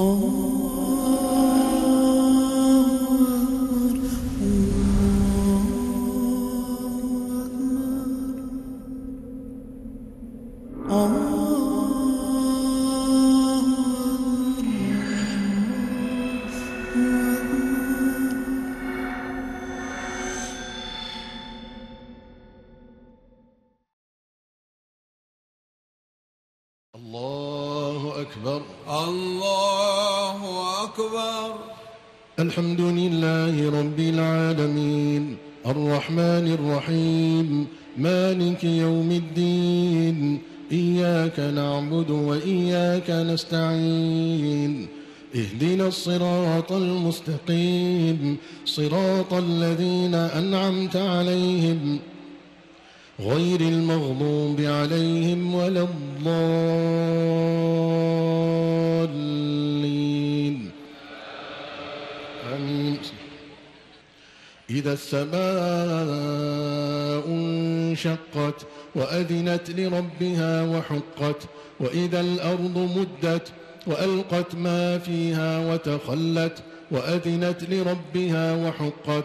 Oh. أنعمت عليهم غير المغضوب عليهم ولا الضالين. إذا السماء انشقت وأذنت لربها وحقت وإذا الأرض مدت وألقت ما فيها وتخلت وأذنت لربها وحقت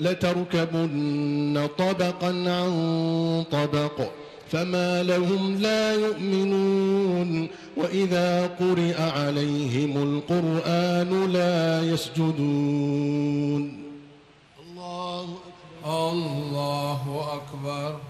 لتركبن طبقا عن طبق فما لهم لا يؤمنون. وإذا قرئ عليهم القرآن لا يسجدون. الله أكبر. الله أكبر.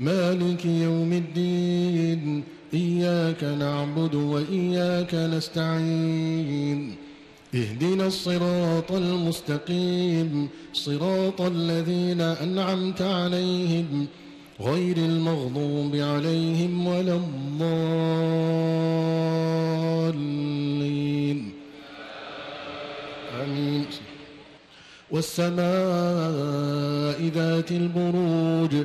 مالك يوم الدين إياك نعبد وإياك نستعين. اهدنا الصراط المستقيم صراط الذين أنعمت عليهم غير المغضوب عليهم ولا الضالين. آمين. والسماء ذات البروج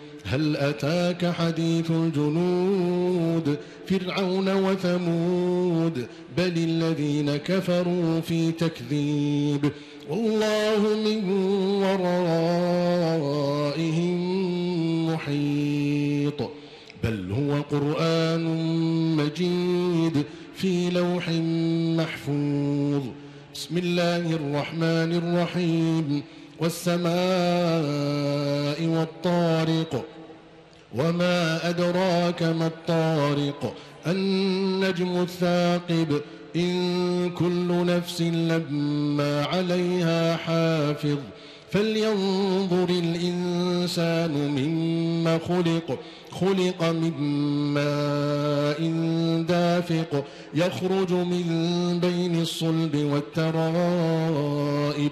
هل أتاك حديث الجنود فرعون وثمود بل الذين كفروا في تكذيب والله من ورائهم محيط بل هو قرآن مجيد في لوح محفوظ بسم الله الرحمن الرحيم والسماء والطارق وما أدراك ما الطارق النجم الثاقب إن كل نفس لما عليها حافظ فلينظر الإنسان مما خلق خلق من ماء دافق يخرج من بين الصلب والترائب.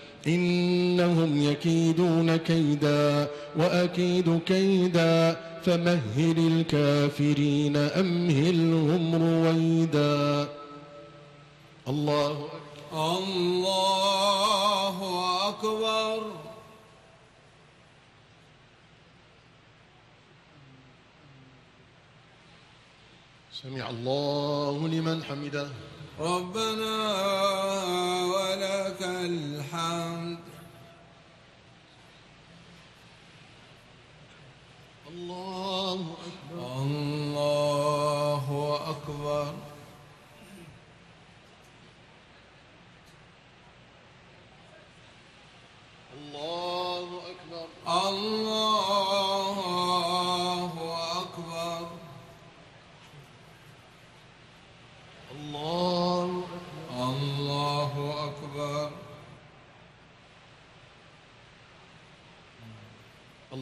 إنهم يكيدون كيدا وأكيد كيدا فمهل الكافرين أمهلهم رويدا. الله أكبر الله أكبر. سمع الله لمن حمده. ربنا ولك الحمد. الله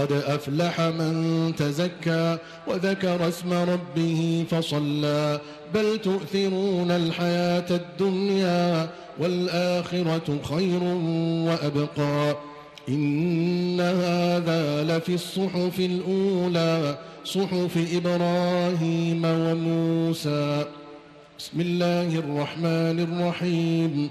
قد أفلح من تزكى وذكر اسم ربه فصلى. بل تؤثرون الحياة الدنيا والآخرة خير وأبقى. إن هذا لفي الصحف الأولى صحف إبراهيم وموسى. بسم الله الرحمن الرحيم.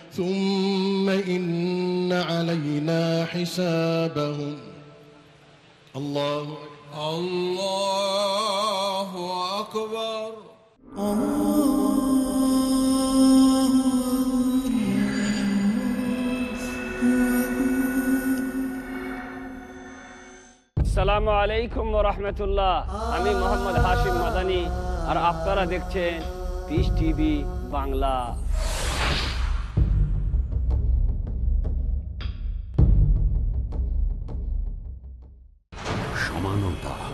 ثم إن علينا حسابهم الله أكبر الله أكبر সালামু আলাইকুম রহমতুল্লাহ আমি মোহাম্মদ হাশিম মাদানি আর আপনারা দেখছেন পিস টিভি বাংলা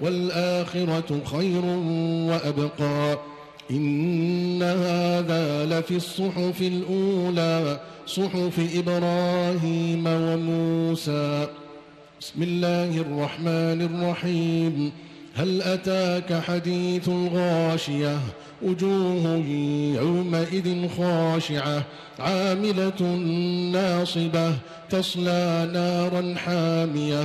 والآخرة خير وأبقى. إن هذا لفي الصحف الأولى صحف إبراهيم وموسى. بسم الله الرحمن الرحيم. هل أتاك حديث الغاشية؟ وجوه يومئذ خاشعة. عاملة ناصبة تصلى نارا حامية.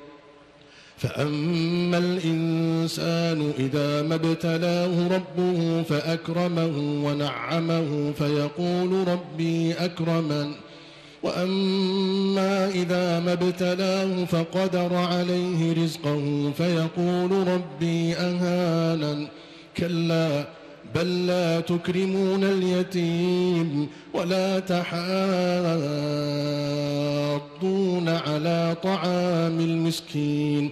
فأما الإنسان إذا ما ابتلاه ربه فأكرمه ونعمه فيقول ربي أكرمن. وأما إذا ما ابتلاه فقدر عليه رزقه فيقول ربي أهانن. كلا بل لا تكرمون اليتيم ولا تحاضون على طعام المسكين.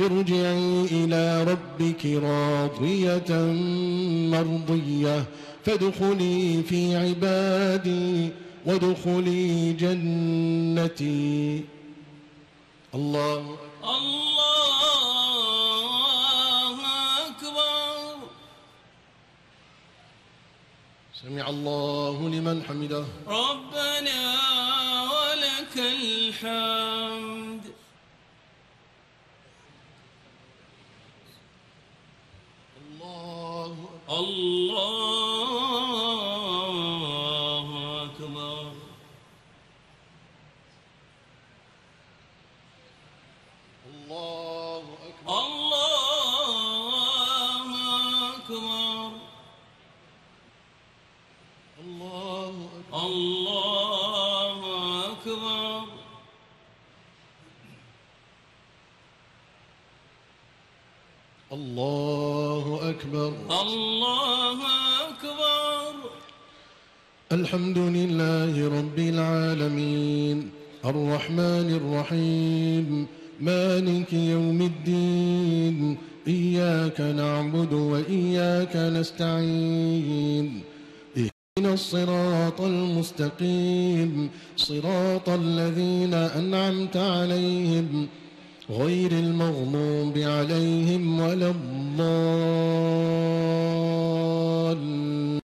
ارجعي إلى ربك راضية مرضية. فادخلي في عبادي وادخلي جنتي. الله الله أكبر. سمع الله لمن حمده. ربنا ولك الحمد. الله الحمد لله رب العالمين. الرحمن الرحيم. مالك يوم الدين. إياك نعبد وإياك نستعين. اهدنا الصراط المستقيم. صراط الذين أنعمت عليهم. غير المغضوب عليهم ولا الضالين.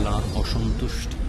আল্লাহ অসন্তুষ্ট।